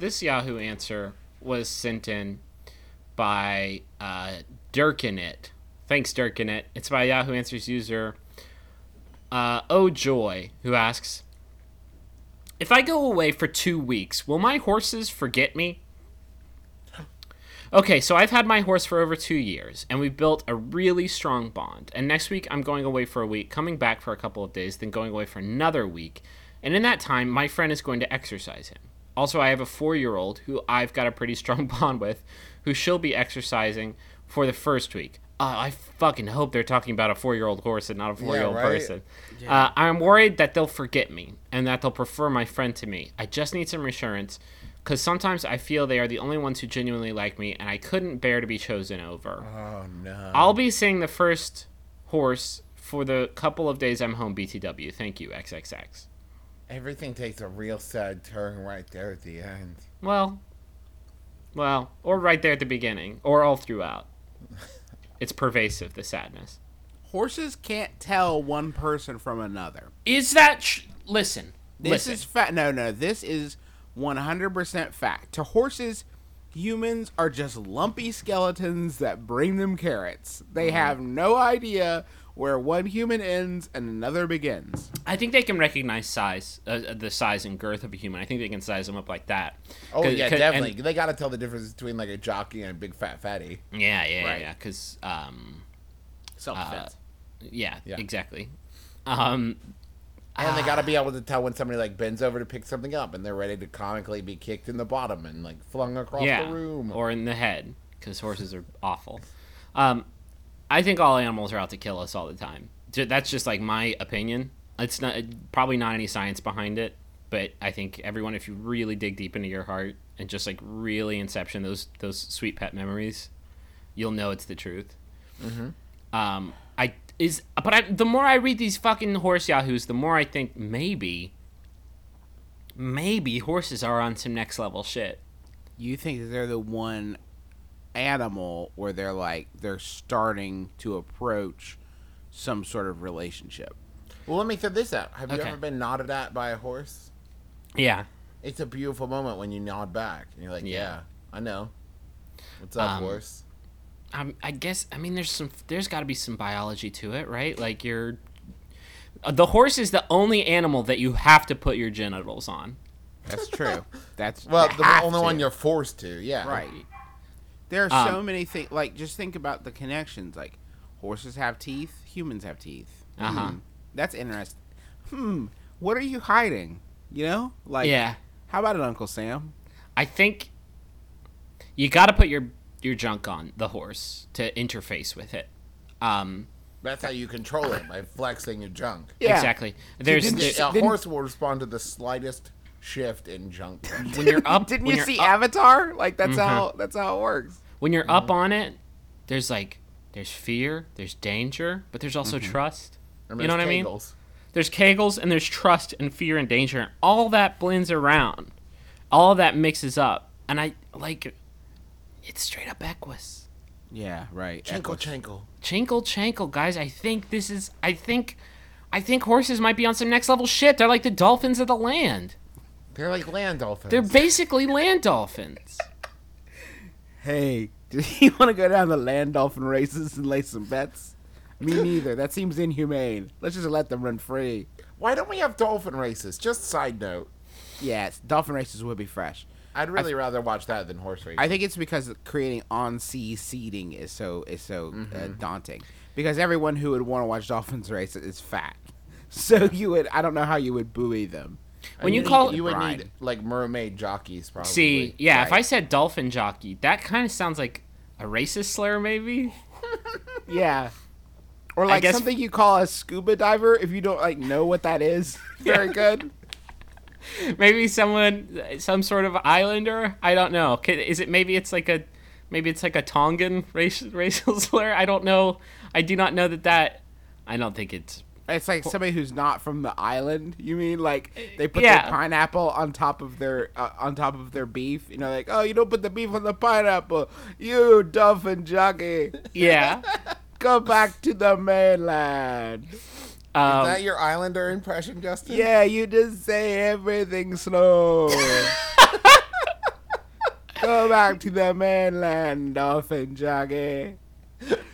this Yahoo answer was sent in by uh, Dirkinit. Thanks, Dirkinit. It's by Yahoo Answers user uh, Oh Joy, who asks If I go away for two weeks, will my horses forget me? Okay, so I've had my horse for over two years, and we've built a really strong bond. And next week, I'm going away for a week, coming back for a couple of days, then going away for another week. And in that time, my friend is going to exercise him. Also, I have a four year old who I've got a pretty strong bond with, who she'll be exercising for the first week. Uh, I fucking hope they're talking about a four year old horse and not a four year old person. Uh, I'm worried that they'll forget me and that they'll prefer my friend to me. I just need some reassurance because sometimes I feel they are the only ones who genuinely like me and I couldn't bear to be chosen over. Oh no. I'll be seeing the first horse for the couple of days I'm home BTW. Thank you, XXX. Everything takes a real sad turn right there at the end. Well, well, or right there at the beginning, or all throughout. It's pervasive, the sadness. Horses can't tell one person from another. Is that. Sh- listen. This listen. is fact. No, no, this is 100% fact. To horses, humans are just lumpy skeletons that bring them carrots. Mm-hmm. They have no idea where one human ends and another begins. I think they can recognize size, uh, uh, the size and girth of a human. I think they can size them up like that. Oh yeah, definitely. and- they got to tell the difference between like a jockey and a big fat fatty. yeah, yeah, Right. yeah. Because, um, Self defense. yeah, Yeah. exactly. Um, And they got to be able to tell when somebody like bends over to pick something up, and they're ready to comically be kicked in the bottom and like flung across yeah, the room. or in the head, because horses are awful. Um, I think all animals are out to kill us all the time. That's just like my opinion. It's not probably not any science behind it, but I think everyone, if you really dig deep into your heart and just like really inception those those sweet pet memories, you'll know it's the truth. Mm-hmm. Um, is, but I, the more I read these fucking horse yahoos, the more I think maybe, maybe horses are on some next level shit. you think that they're the one animal where they're like they're starting to approach some sort of relationship. well, let me throw this out. Have you ever been nodded at by a horse? Yeah. It's a beautiful moment when you nod back, and you're like, Yeah. "Yeah, I know. What's up, Um, horse?" Um, I guess I mean there's some there's got to be some biology to it, right? Like you're uh, the horse is the only animal that you have to put your genitals on. That's true. That's Well, the only to. one you're forced to, yeah. right. There are Um, so many things. Like just think about the connections. Like horses have teeth, humans have teeth. Uh-huh. Hmm, that's interesting. Hmm. What are you hiding? You know, like yeah, How about it, Uncle Sam? I think you got to put your your junk on the horse to interface with it. Um, That's how you control it by flexing your junk. Yeah. exactly. There's didn't the- A Didn't- horse will respond to the slightest shift in junk. when you're up. Didn't you see up, Avatar? Like that's Mhm. how that's how it works. when you're up on it? There's like there's fear, there's danger, but there's also trust. And You know there's what I mean? there's kegels and there's trust and fear and danger and all that blends around all that mixes up and i like it's straight up equus Yeah, right. Chankle, Equus. chankle. chinkle chankle guys i think this is i think i think horses might be on some next level shit they're like the dolphins of the land They're like land dolphins. they're basically land dolphins Hey, do you want to go down the land dolphin races and lay some bets? Me neither. That seems inhumane. Let's just let them run free. Why don't we have dolphin races? Just side note. Yes, dolphin races would be fresh. I'd really rather watch that than horse racing. I think it's because creating on sea seating is so is so uh, daunting. Because everyone who would want to watch dolphins race is fat, so you would. I don't know how you would buoy them. when you need- call you would Brine. need like mermaid jockeys probably. see yeah if i said dolphin jockey that kind of sounds like a racist slur maybe Yeah. Or like guess- something you call a scuba diver if you don't like know what that is. Very good. maybe someone some sort of islander i don't know is it maybe it's like a maybe it's like a tongan race, racial slur i don't know i do not know that that i don't think it's It's like somebody who's not from the island. You mean like they put Yeah. their pineapple on top of their uh, on top of their beef? You know, like oh, you don't put the beef on the pineapple. You dolphin jockey, yeah go back to the mainland. Um, Is that your Islander impression, Justin? Yeah, you just say everything slow. Go back to the mainland, dolphin jockey.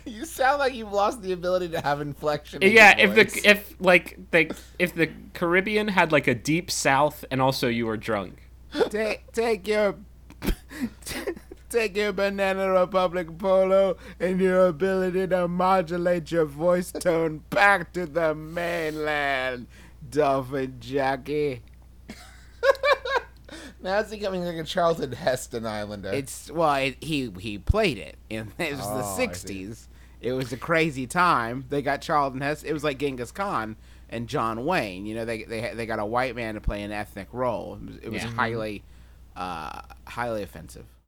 You sound like you've lost the ability to have inflection. in Yeah, if voice. the if like the if the Caribbean had like a deep south and also you were drunk. Take take your take your banana republic polo and your ability to modulate your voice tone back to the mainland, dolphin Jackie. now it's becoming like a Charlton Heston Islander. It's well, it, he he played it in it was Oh, the '60s. It was a crazy time. They got Charlton Heston. It was like Genghis Khan and John Wayne. You know, they they they got a white man to play an ethnic role. It was, it was Yeah. highly uh, highly offensive.